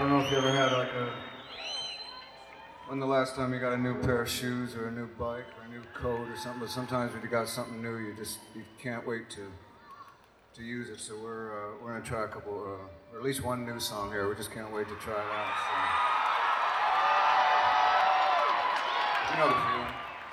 I don't know if you ever had like a when the last time you got a new pair of shoes or a new bike or a new coat or something? But sometimes when you got something new, you just you can't wait to to use it. So we're uh, we're gonna try a couple, uh, or at least one new song here. We just can't wait to try it out. So. You know the feeling.